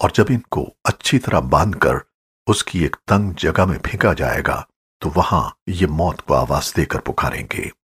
और जब इनको अच्छी तरह बांधकर उसकी एक तंग जगह में फेंका जाएगा तो वहाँ ये मौत को आवाज़ देकर पुकारेंगे।